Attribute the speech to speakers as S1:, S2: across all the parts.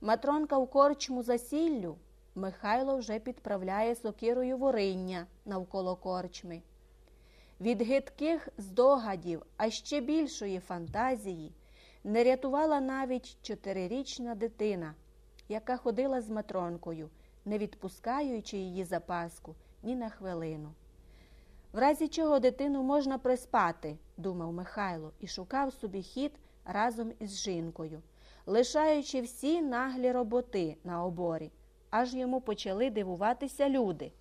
S1: Матронка в корчму за сіллю. Михайло вже підправляє сокирою вориння навколо корчми. Від гидких здогадів, а ще більшої фантазії не рятувала навіть чотирирічна дитина, яка ходила з матронкою, не відпускаючи її запаску ні на хвилину. В разі чого дитину можна приспати, думав Михайло, і шукав собі хід разом із жінкою, лишаючи всі наглі роботи на оборі, аж йому почали дивуватися люди.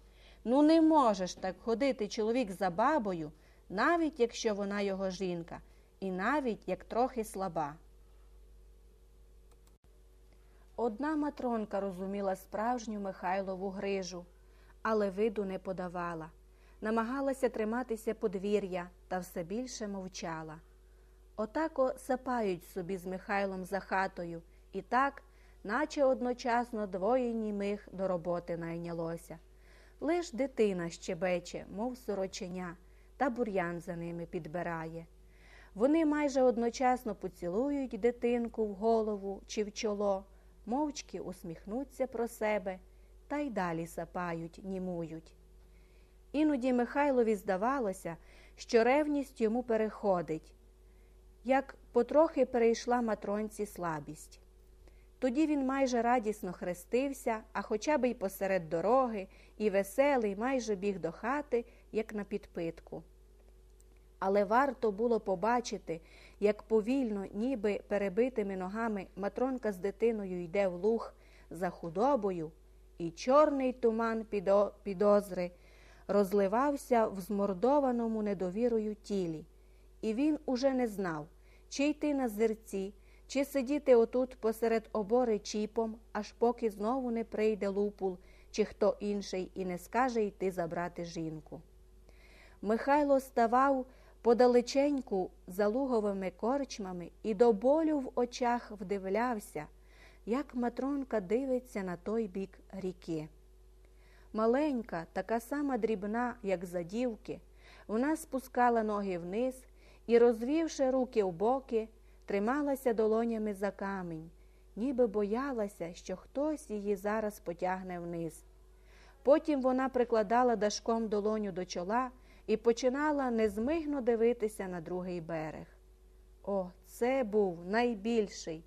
S1: Ну, не можеш так ходити чоловік за бабою, навіть якщо вона його жінка, і навіть як трохи слаба. Одна матронка розуміла справжню Михайлову грижу, але виду не подавала, намагалася триматися подвір'я та все більше мовчала. Отако сапають собі з Михайлом за хатою, і так, наче одночасно двоє німих до роботи найнялося. Лиш дитина щебече, мов сороченя, та бур'ян за ними підбирає. Вони майже одночасно поцілують дитинку в голову чи в чоло, мовчки усміхнуться про себе та й далі сапають, німують. Іноді Михайлові здавалося, що ревність йому переходить, як потрохи перейшла матронці слабість. Тоді він майже радісно хрестився, а хоча б й посеред дороги, і веселий майже біг до хати, як на підпитку. Але варто було побачити, як повільно, ніби перебитими ногами матронка з дитиною йде в луг за худобою, і чорний туман підозри розливався в змордованому недовірою тілі, і він уже не знав, чи йти на зерці, чи сидіти отут посеред обори чіпом, аж поки знову не прийде лупул, чи хто інший і не скаже йти забрати жінку. Михайло ставав подалеченьку за луговими корчмами і до болю в очах вдивлявся, як матронка дивиться на той бік ріки. Маленька, така сама дрібна, як задівки, вона спускала ноги вниз і, розвівши руки в боки, трималася долонями за камінь, ніби боялася, що хтось її зараз потягне вниз. Потім вона прикладала дашком долоню до чола і починала незмигно дивитися на другий берег. О, це був найбільший,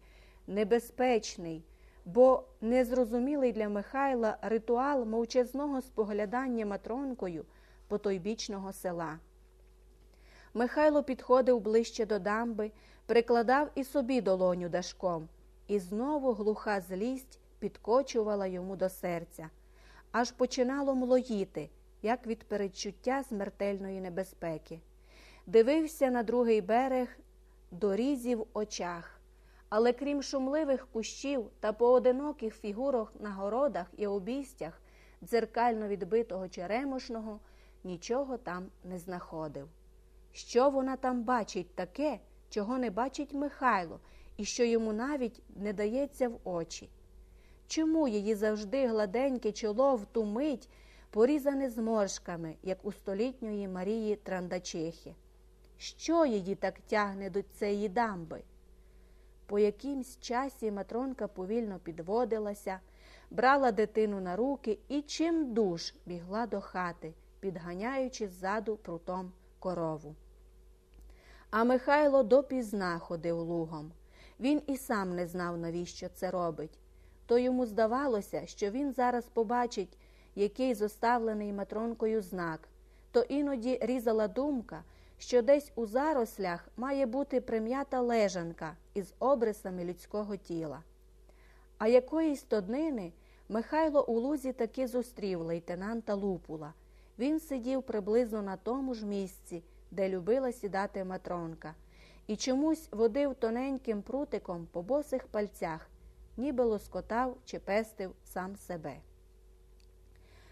S1: небезпечний, бо незрозумілий для Михайла ритуал мовчазного споглядання матронкою потойбічного села. Михайло підходив ближче до дамби, прикладав і собі долоню дашком, і знову глуха злість підкочувала йому до серця, аж починало млоїти, як від передчуття смертельної небезпеки. Дивився на другий берег дорізі в очах, але крім шумливих кущів та поодиноких фігурок на городах і обійстях дзеркально відбитого черемошного, нічого там не знаходив. Що вона там бачить таке, чого не бачить Михайло, і що йому навіть не дається в очі? Чому її завжди гладеньке чоло в ту мить порізане зморшками, як у столітньої Марії Трандачихи? Що її так тягне до цієї дамби? По якимсь часі матронка повільно підводилася, брала дитину на руки і чим душ бігла до хати, підганяючи ззаду прутом корову. А Михайло допізна ходив лугом. Він і сам не знав, навіщо це робить. То йому здавалося, що він зараз побачить який зоставлений матронкою знак, то іноді різала думка, що десь у зарослях має бути прим'ята лежанка із обрисами людського тіла. А якоїсь тоднини Михайло у лузі таки зустрів лейтенанта Лупула. Він сидів приблизно на тому ж місці, де любила сідати матронка, і чомусь водив тоненьким прутиком по босих пальцях, ніби лоскотав чи пестив сам себе.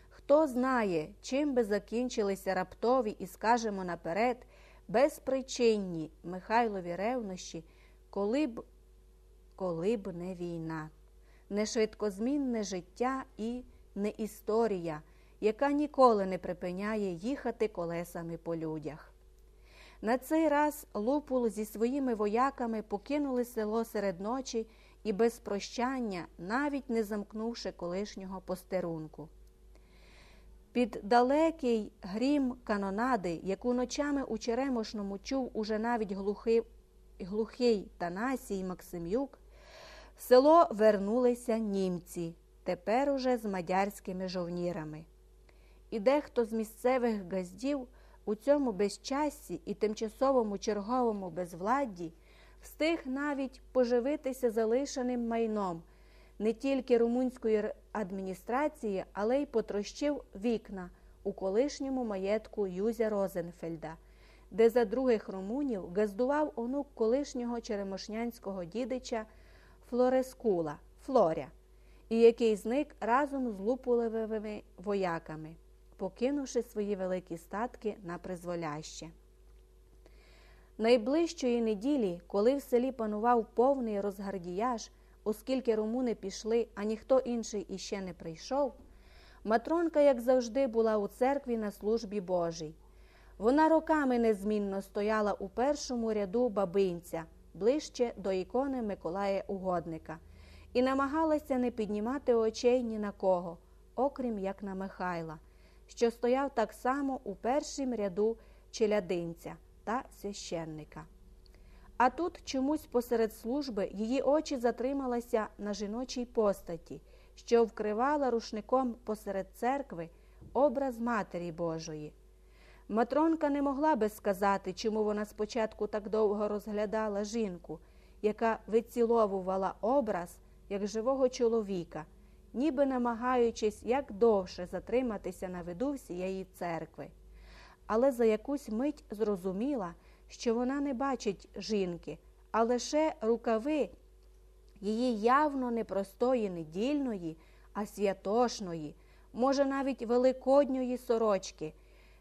S1: Хто знає, чим би закінчилися раптові і, скажемо наперед, безпричинні Михайлові ревнощі, коли б коли б не війна, не швидкозмінне життя і не історія, яка ніколи не припиняє їхати колесами по людях. На цей раз Лупул зі своїми вояками покинули село серед ночі і без прощання, навіть не замкнувши колишнього постерунку. Під далекий грім канонади, яку ночами у Черемошному чув уже навіть глухий, глухий Танасій Максимюк, в село вернулися німці, тепер уже з мадярськими жовнірами. І дехто з місцевих газдів у цьому безчасті і тимчасовому черговому безвладді встиг навіть поживитися залишеним майном не тільки румунської адміністрації, але й потрощив вікна у колишньому маєтку Юзя Розенфельда, де за других румунів газдував онук колишнього черемошнянського дідича Флорескула Флоря, і який зник разом з лупулевими вояками, покинувши свої великі статки на призволяще. Найближчої неділі, коли в селі панував повний розгардіяж, оскільки румуни пішли, а ніхто інший іще не прийшов, Матронка, як завжди, була у церкві на службі Божій. Вона роками незмінно стояла у першому ряду бабинця, ближче до ікони Миколая Угодника, і намагалася не піднімати очей ні на кого, окрім як на Михайла, що стояв так само у першому ряду челядинця та священника. А тут чомусь посеред служби її очі затрималися на жіночій постаті, що вкривала рушником посеред церкви образ Матері Божої. Матронка не могла би сказати, чому вона спочатку так довго розглядала жінку, яка виціловувала образ як живого чоловіка, ніби намагаючись як довше затриматися на виду всієї церкви. Але за якусь мить зрозуміла, що вона не бачить жінки, а лише рукави її явно непростої недільної, а святошної, може, навіть великодньої сорочки,